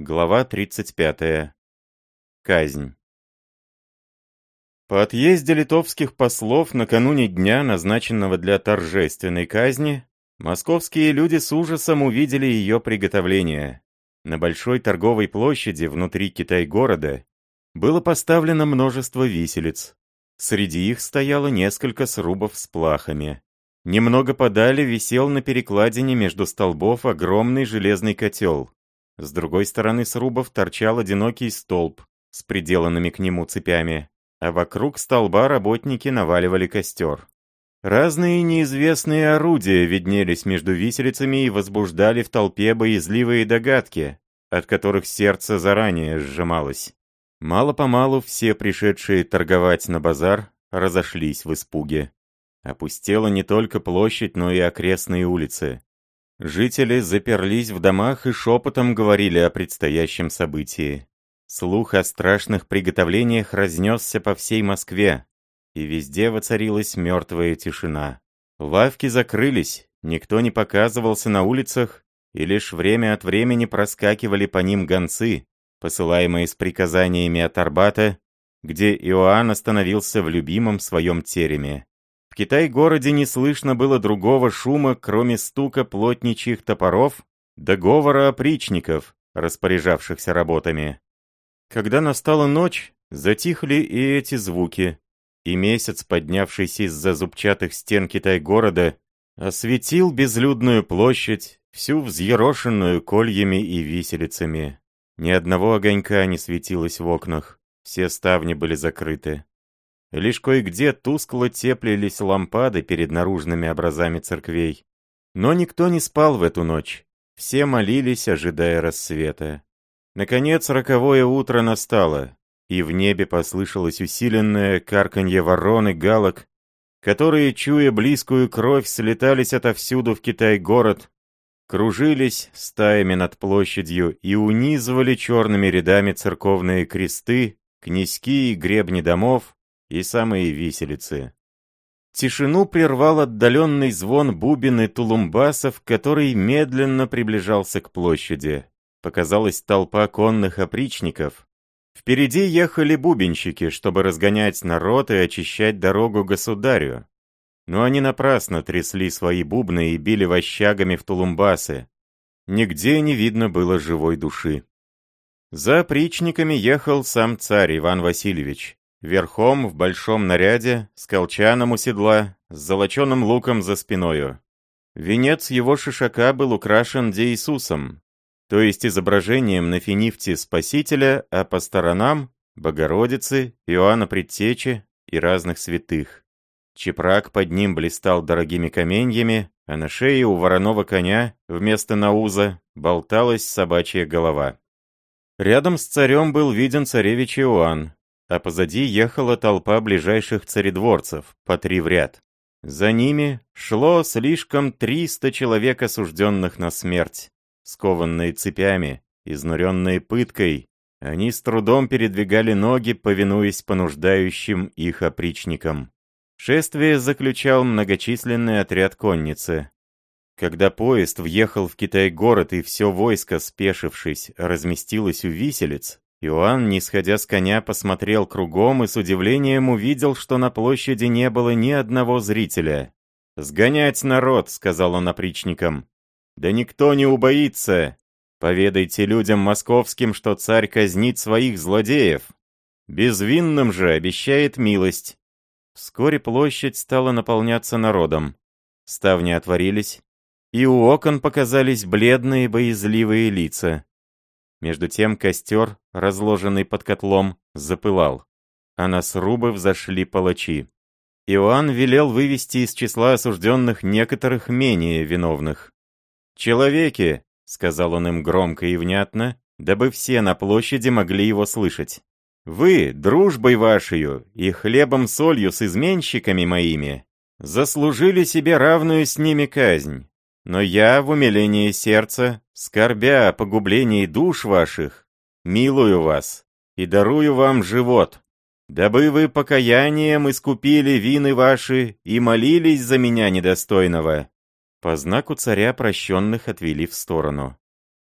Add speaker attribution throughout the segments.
Speaker 1: Глава 35. Казнь. По отъезде литовских послов накануне дня, назначенного для торжественной казни, московские люди с ужасом увидели ее приготовление. На большой торговой площади внутри Китай-города было поставлено множество виселиц. Среди их стояло несколько срубов с плахами. Немного подали висел на перекладине между столбов огромный железный котел. С другой стороны срубов торчал одинокий столб с приделанными к нему цепями, а вокруг столба работники наваливали костер. Разные неизвестные орудия виднелись между виселицами и возбуждали в толпе боязливые догадки, от которых сердце заранее сжималось. Мало-помалу все пришедшие торговать на базар разошлись в испуге. Опустела не только площадь, но и окрестные улицы. Жители заперлись в домах и шепотом говорили о предстоящем событии. Слух о страшных приготовлениях разнесся по всей Москве, и везде воцарилась мертвая тишина. Лавки закрылись, никто не показывался на улицах, и лишь время от времени проскакивали по ним гонцы, посылаемые с приказаниями от Арбата, где Иоанн остановился в любимом своем тереме. Китай-городе не слышно было другого шума, кроме стука плотничьих топоров, договора опричников, распоряжавшихся работами. Когда настала ночь, затихли и эти звуки, и месяц, поднявшийся из-за зубчатых стен Китай-города, осветил безлюдную площадь, всю взъерошенную кольями и виселицами. Ни одного огонька не светилось в окнах, все ставни были закрыты. Лишь кое-где тускло теплились лампады перед наружными образами церквей. Но никто не спал в эту ночь. Все молились, ожидая рассвета. Наконец, роковое утро настало, и в небе послышалось усиленное карканье ворон и галок, которые, чуя близкую кровь, слетались отовсюду в Китай-город, кружились стаями над площадью и унизывали черными рядами церковные кресты, князьки и гребни домов, и самые виселицы. Тишину прервал отдаленный звон бубен и тулумбасов, который медленно приближался к площади. Показалась толпа конных опричников. Впереди ехали бубенщики, чтобы разгонять народ и очищать дорогу государю. Но они напрасно трясли свои бубны и били вощагами в тулумбасы. Нигде не видно было живой души. За опричниками ехал сам царь Иван Васильевич. Верхом, в большом наряде, с колчаном у седла, с золоченым луком за спиною. Венец его шишака был украшен Деисусом, то есть изображением на финифте Спасителя, а по сторонам — Богородицы, Иоанна Предтечи и разных святых. Чепрак под ним блистал дорогими каменьями, а на шее у вороного коня вместо науза болталась собачья голова. Рядом с царем был виден царевич Иоанн, а позади ехала толпа ближайших царедворцев, по три в ряд. За ними шло слишком триста человек, осужденных на смерть. Скованные цепями, изнуренные пыткой, они с трудом передвигали ноги, повинуясь понуждающим их опричникам. Шествие заключал многочисленный отряд конницы. Когда поезд въехал в Китай-город и все войско, спешившись, разместилось у виселиц, Иоанн, не сходя с коня, посмотрел кругом и с удивлением увидел, что на площади не было ни одного зрителя. «Сгонять народ», — сказал он опричникам. «Да никто не убоится. Поведайте людям московским, что царь казнит своих злодеев. Безвинным же обещает милость». Вскоре площадь стала наполняться народом. Ставни отворились, и у окон показались бледные боязливые лица. Между тем костер, разложенный под котлом, запылал, а на срубы взошли палачи. Иоанн велел вывести из числа осужденных некоторых менее виновных. «Человеки!» — сказал он им громко и внятно, дабы все на площади могли его слышать. «Вы, дружбой вашей и хлебом-солью с изменщиками моими, заслужили себе равную с ними казнь. Но я в умилении сердца, скорбя о погублении душ ваших, милую вас и дарую вам живот, дабы вы покаянием искупили вины ваши и молились за меня недостойного». По знаку царя прощенных отвели в сторону.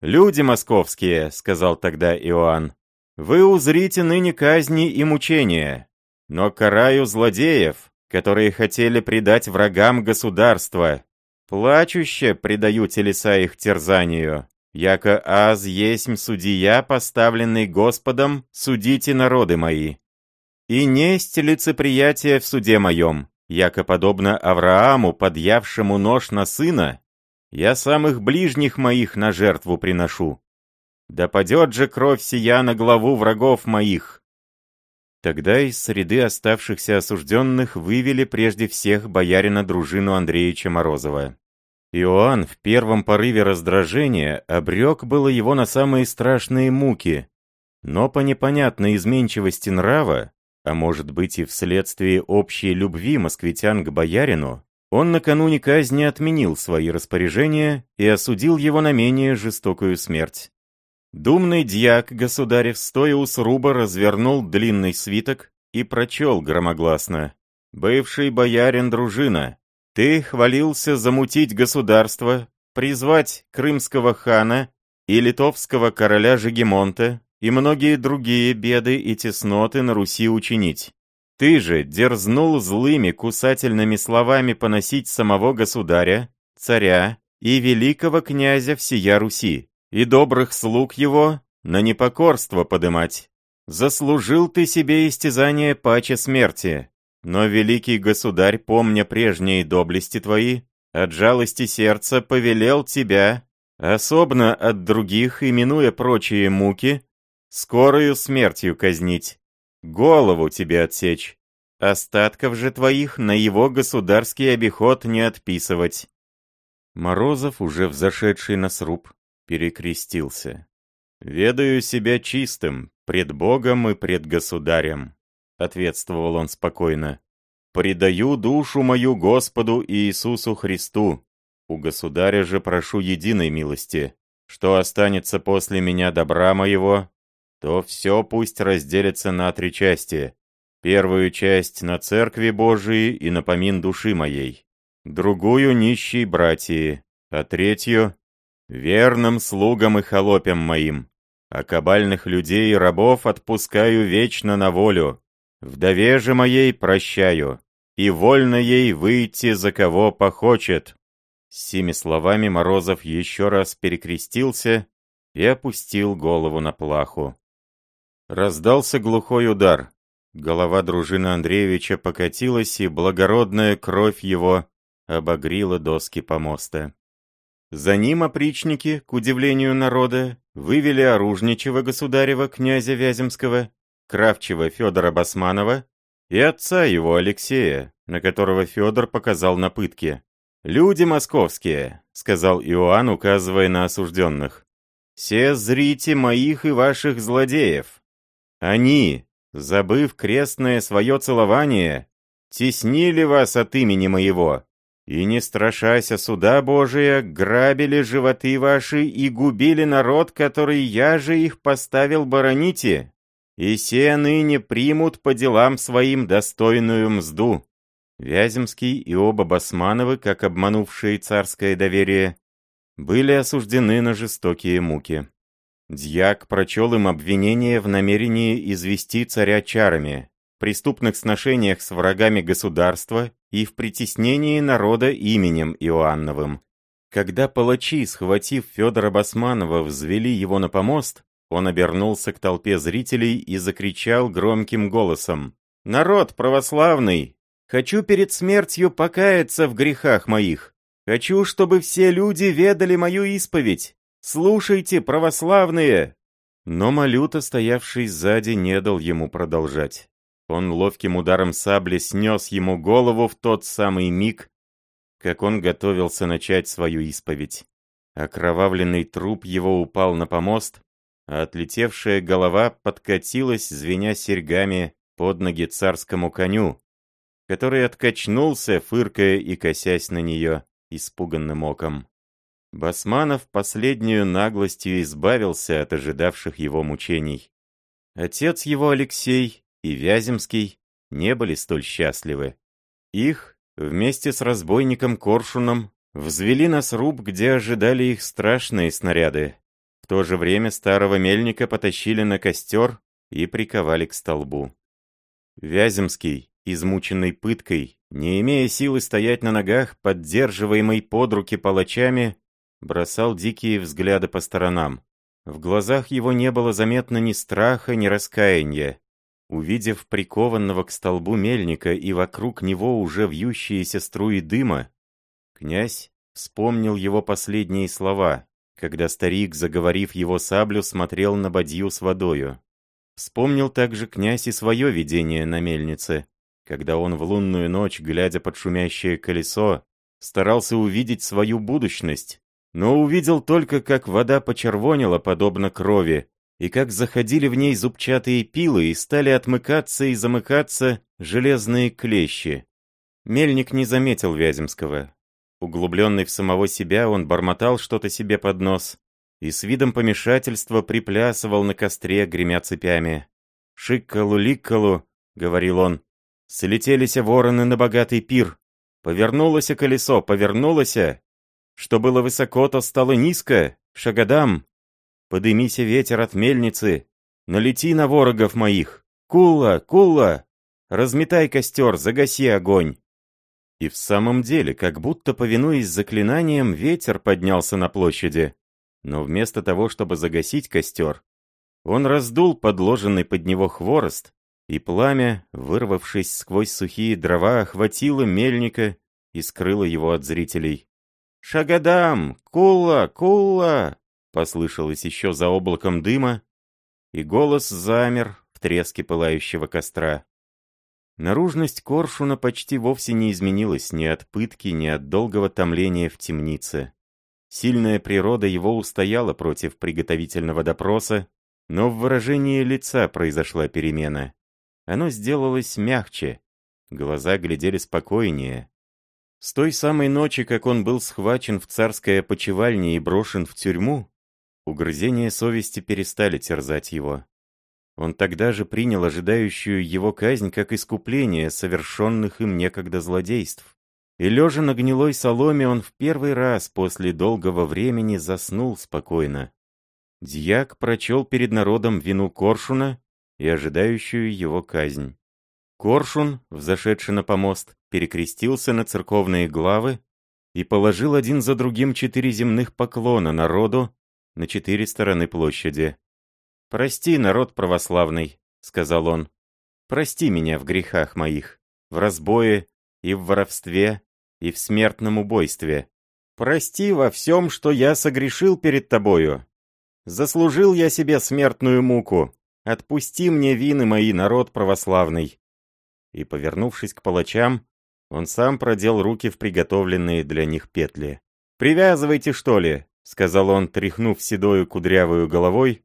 Speaker 1: «Люди московские», — сказал тогда Иоанн, — «вы узрите ныне казни и мучения, но караю злодеев, которые хотели предать врагам государства. Плачуще предаю телеса их терзанию, яко аз есмь судья, поставленный Господом, судите народы мои. И несть лицеприятие в суде моем, яко подобно Аврааму, подъявшему нож на сына, я самых ближних моих на жертву приношу. Да падет же кровь сия на главу врагов моих». Тогда из среды оставшихся осужденных вывели прежде всех боярина дружину Андреевича Морозова. Иоанн в первом порыве раздражения обрек было его на самые страшные муки, но по непонятной изменчивости нрава, а может быть и вследствие общей любви москвитян к боярину, он накануне казни отменил свои распоряжения и осудил его на менее жестокую смерть. Думный дьяк государев, стоя у сруба, развернул длинный свиток и прочел громогласно. «Бывший боярин дружина, ты хвалился замутить государство, призвать крымского хана и литовского короля Жегемонта и многие другие беды и тесноты на Руси учинить. Ты же дерзнул злыми кусательными словами поносить самого государя, царя и великого князя всея Руси, и добрых слуг его на непокорство подымать. Заслужил ты себе истязание паче смерти, но великий государь, помня прежние доблести твои, от жалости сердца повелел тебя, особенно от других, именуя прочие муки, скорою смертью казнить, голову тебе отсечь, остатков же твоих на его государский обиход не отписывать». Морозов, уже взошедший на сруб, перекрестился. «Ведаю себя чистым, пред Богом и пред государем. — ответствовал он спокойно. «Предаю душу мою Господу Иисусу Христу. У государя же прошу единой милости. Что останется после меня добра моего, то все пусть разделится на три части. Первую часть на церкви Божией и на помин души моей. Другую нищей братьи, а третью — верным слугам и холопям моим. А кабальных людей и рабов отпускаю вечно на волю, Вдове же моей прощаю, и вольно ей выйти, за кого похочет». С сими словами Морозов еще раз перекрестился и опустил голову на плаху. Раздался глухой удар. Голова дружины Андреевича покатилась, и благородная кровь его обогрила доски помоста. За ним опричники, к удивлению народа, вывели оружничего государева, князя Вяземского, Кравчева Федора Басманова и отца его Алексея, на которого Федор показал на пытке. «Люди московские», — сказал Иоанн, указывая на осужденных. «Все зрите моих и ваших злодеев. Они, забыв крестное свое целование, теснили вас от имени моего, и, не страшася суда Божия, грабили животы ваши и губили народ, который я же их поставил бароните, и се ныне примут по делам своим достойную мзду». Вяземский и оба Басмановы, как обманувшие царское доверие, были осуждены на жестокие муки. Дьяк прочел им обвинение в намерении извести царя чарами, преступных сношениях с врагами государства и в притеснении народа именем Иоанновым. Когда палачи, схватив Федора Басманова, взвели его на помост, он обернулся к толпе зрителей и закричал громким голосом. «Народ православный! Хочу перед смертью покаяться в грехах моих! Хочу, чтобы все люди ведали мою исповедь! Слушайте, православные!» Но Малюта, стоявший сзади, не дал ему продолжать. Он ловким ударом сабли снес ему голову в тот самый миг, как он готовился начать свою исповедь. Окровавленный труп его упал на помост, а отлетевшая голова подкатилась, звеня серьгами под ноги царскому коню, который откачнулся, фыркая и косясь на нее испуганным оком. Басманов последнюю наглостью избавился от ожидавших его мучений. Отец его Алексей и Вяземский не были столь счастливы. Их, вместе с разбойником Коршуном, взвели на сруб, где ожидали их страшные снаряды, В то же время старого мельника потащили на костер и приковали к столбу. Вяземский, измученный пыткой, не имея силы стоять на ногах, поддерживаемый под руки палачами, бросал дикие взгляды по сторонам. В глазах его не было заметно ни страха, ни раскаяния. Увидев прикованного к столбу мельника и вокруг него уже вьющиеся струи дыма, князь вспомнил его последние слова, когда старик, заговорив его саблю, смотрел на бадью с водою. Вспомнил также князь и свое видение на мельнице, когда он в лунную ночь, глядя под шумящее колесо, старался увидеть свою будущность, но увидел только, как вода почервонила, подобно крови, и как заходили в ней зубчатые пилы и стали отмыкаться и замыкаться железные клещи. Мельник не заметил Вяземского. Углубленный в самого себя, он бормотал что-то себе под нос и с видом помешательства приплясывал на костре, гремя цепями. «Шиккалу-ликкалу», — говорил он, — «слетелися вороны на богатый пир. Повернулось колесо, повернулось, что было высоко, то стало низко, шагадам. Подымися ветер от мельницы, налети на ворогов моих. Кула, кула, разметай костер, загаси огонь. И в самом деле, как будто повинуясь заклинаниям, ветер поднялся на площади. Но вместо того, чтобы загасить костер, он раздул подложенный под него хворост, и пламя, вырвавшись сквозь сухие дрова, охватило мельника и скрыло его от зрителей. «Шагадам! Кулла! Кулла!» Послышалось еще за облаком дыма, и голос замер в треске пылающего костра. Наружность коршуна почти вовсе не изменилась ни от пытки, ни от долгого томления в темнице. Сильная природа его устояла против приготовительного допроса, но в выражении лица произошла перемена. Оно сделалось мягче, глаза глядели спокойнее, с той самой ночи, как он был схвачен в царской опочивальне и брошен в тюрьму, угрызения совести перестали терзать его. Он тогда же принял ожидающую его казнь как искупление совершенных им некогда злодейств. И лежа на гнилой соломе, он в первый раз после долгого времени заснул спокойно. Дьяк прочел перед народом вину Коршуна и ожидающую его казнь. Коршун, взошедший на помост, перекрестился на церковные главы и положил один за другим четыре земных поклона народу на четыре стороны площади. «Прости, народ православный», — сказал он, — «прости меня в грехах моих, в разбое и в воровстве и в смертном убойстве. Прости во всем, что я согрешил перед тобою. Заслужил я себе смертную муку. Отпусти мне вины мои, народ православный и, повернувшись к палачам, он сам продел руки в приготовленные для них петли. «Привязывайте, что ли?» — сказал он, тряхнув седою кудрявую головой,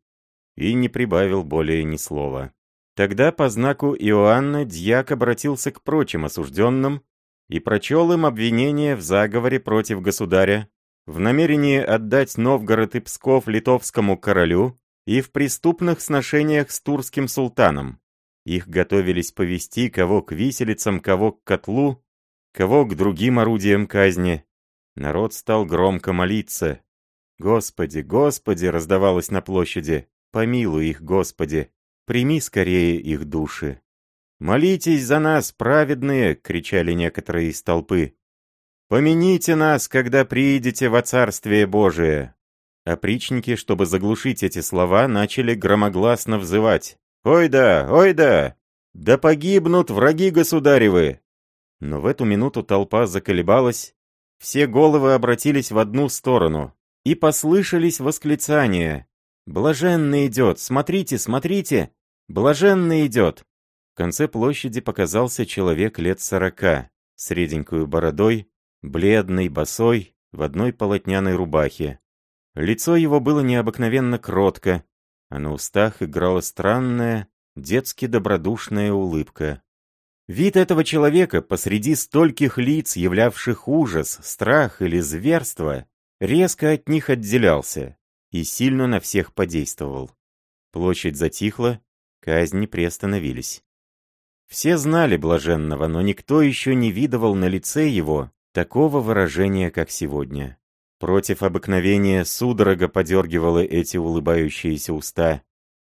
Speaker 1: и не прибавил более ни слова. Тогда по знаку Иоанна дьяк обратился к прочим осужденным и прочел им обвинение в заговоре против государя, в намерении отдать Новгород и Псков литовскому королю и в преступных сношениях с турским султаном. Их готовились повести кого к виселицам, кого к котлу, кого к другим орудиям казни. Народ стал громко молиться. «Господи, Господи!» — раздавалось на площади. «Помилуй их, Господи! Прими скорее их души!» «Молитесь за нас, праведные!» — кричали некоторые из толпы. «Помяните нас, когда приидете во Царствие Божие!» Опричники, чтобы заглушить эти слова, начали громогласно взывать. «Ой да, ой да! Да погибнут враги государевы!» Но в эту минуту толпа заколебалась, все головы обратились в одну сторону, и послышались восклицания. «Блаженно идет! Смотрите, смотрите! Блаженно идет!» В конце площади показался человек лет сорока, с реденькую бородой, бледный, босой, в одной полотняной рубахе. Лицо его было необыкновенно кротко, а на устах играла странная, детски добродушная улыбка. Вид этого человека посреди стольких лиц, являвших ужас, страх или зверство, резко от них отделялся и сильно на всех подействовал. Площадь затихла, казни приостановились. Все знали блаженного, но никто еще не видывал на лице его такого выражения, как сегодня. Против обыкновения судорога подергивала эти улыбающиеся уста,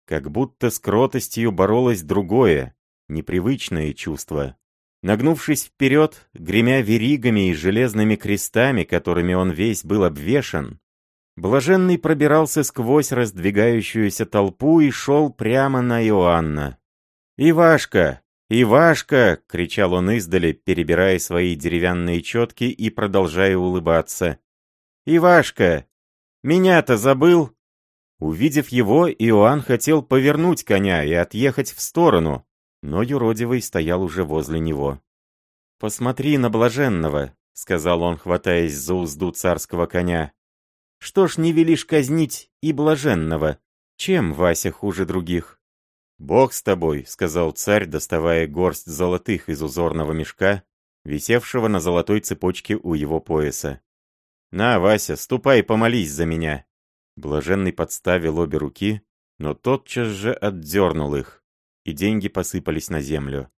Speaker 1: как будто с кротостью боролось другое, непривычное чувство. Нагнувшись вперед, гремя веригами и железными крестами, которыми он весь был обвешан, Блаженный пробирался сквозь раздвигающуюся толпу и шел прямо на Иоанна. «Ивашка! Ивашка!» — кричал он издали, перебирая свои деревянные четки и продолжая улыбаться. «Ивашка! Меня-то забыл!» Увидев его, Иоанн хотел повернуть коня и отъехать в сторону, но юродивый стоял уже возле него. «Посмотри на блаженного», — сказал он, хватаясь за узду царского коня. «Что ж не велишь казнить и блаженного? Чем Вася хуже других?» «Бог с тобой», — сказал царь, доставая горсть золотых из узорного мешка, висевшего на золотой цепочке у его пояса. «На, Вася, ступай помолись за меня». Блаженный подставил обе руки, но тотчас же отдернул их, и деньги посыпались на землю.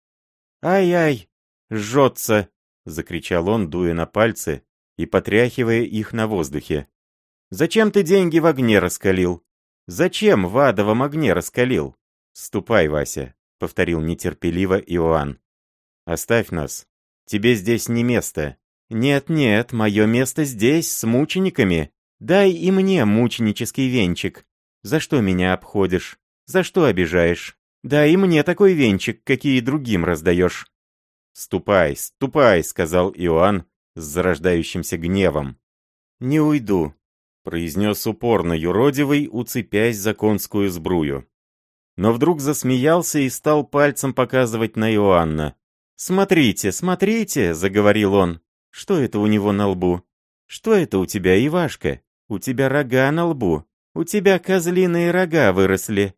Speaker 1: «Ай-ай, жжется!» — закричал он, дуя на пальцы и потряхивая их на воздухе. «Зачем ты деньги в огне раскалил? Зачем в адовом огне раскалил?» «Ступай, Вася», — повторил нетерпеливо Иоанн. «Оставь нас. Тебе здесь не место». «Нет-нет, мое место здесь, с мучениками. Дай и мне мученический венчик. За что меня обходишь? За что обижаешь? Дай и мне такой венчик, какие другим раздаешь». «Ступай, ступай», — сказал Иоанн с зарождающимся гневом. «Не уйду», — произнес упорно юродивый, уцепясь за конскую сбрую но вдруг засмеялся и стал пальцем показывать на Иоанна. «Смотрите, смотрите!» — заговорил он. «Что это у него на лбу? Что это у тебя, Ивашка? У тебя рога на лбу. У тебя козлиные рога выросли.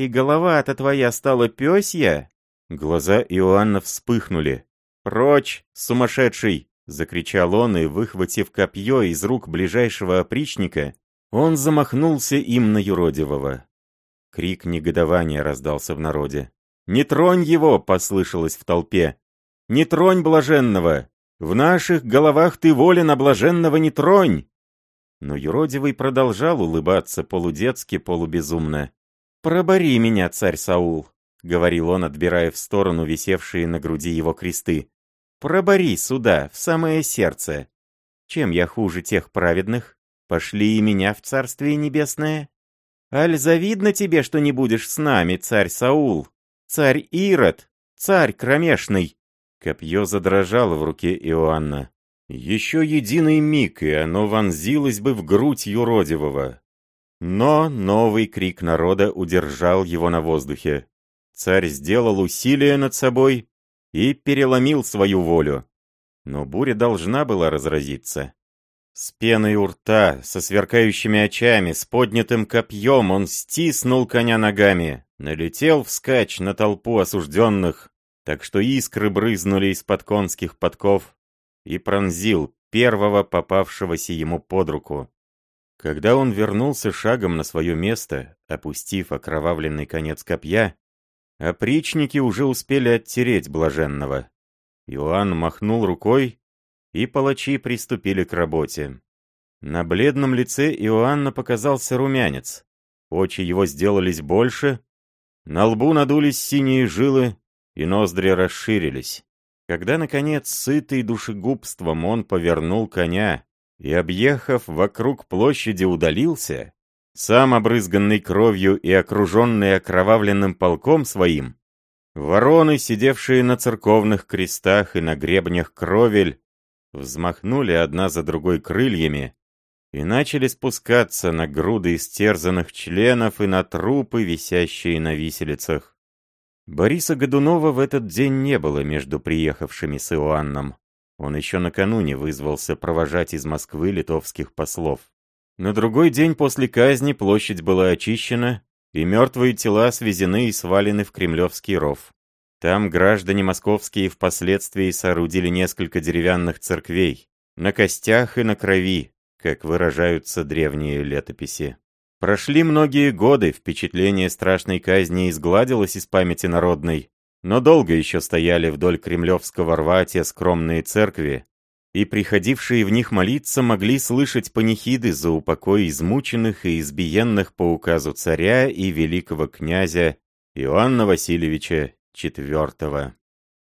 Speaker 1: И голова-то твоя стала пёсья?» Глаза Иоанна вспыхнули. «Прочь, сумасшедший!» — закричал он, и, выхватив копье из рук ближайшего опричника, он замахнулся им на юродивого. Крик негодования раздался в народе. «Не тронь его!» — послышалось в толпе. «Не тронь блаженного! В наших головах ты волен, а блаженного не тронь!» Но юродивый продолжал улыбаться полудетски, полубезумно. «Пробори меня, царь Саул!» — говорил он, отбирая в сторону висевшие на груди его кресты. «Пробори сюда, в самое сердце! Чем я хуже тех праведных? Пошли и меня в царствие небесное!» Аль завидно тебе, что не будешь с нами, царь Саул, царь Ирод, царь кромешный?» Копье задрожало в руке Иоанна. Еще единый миг, и оно вонзилось бы в грудь юродивого. Но новый крик народа удержал его на воздухе. Царь сделал усилие над собой и переломил свою волю. Но буря должна была разразиться. С пеной у рта, со сверкающими очами, с поднятым копьем он стиснул коня ногами, налетел вскачь на толпу осужденных, так что искры брызнули из-под конских подков, и пронзил первого попавшегося ему под руку. Когда он вернулся шагом на свое место, опустив окровавленный конец копья, опричники уже успели оттереть блаженного. Иоанн махнул рукой, и палачи приступили к работе. На бледном лице Иоанна показался румянец. Очи его сделались больше, на лбу надулись синие жилы, и ноздри расширились. Когда, наконец, сытый душегубством он повернул коня и, объехав вокруг площади, удалился, сам обрызганный кровью и окруженный окровавленным полком своим, вороны, сидевшие на церковных крестах и на гребнях кровель, взмахнули одна за другой крыльями и начали спускаться на груды истерзанных членов и на трупы, висящие на виселицах. Бориса Годунова в этот день не было между приехавшими с Иоанном. Он еще накануне вызвался провожать из Москвы литовских послов. На другой день после казни площадь была очищена, и мертвые тела свезены и свалены в Кремлевский ров. Там граждане московские впоследствии соорудили несколько деревянных церквей, на костях и на крови, как выражаются древние летописи. Прошли многие годы, впечатление страшной казни изгладилось из памяти народной, но долго еще стояли вдоль Кремлевского рва те скромные церкви, и приходившие в них молиться могли слышать панихиды за упокой измученных и избиенных по указу царя и великого князя Иоанна Васильевича IV.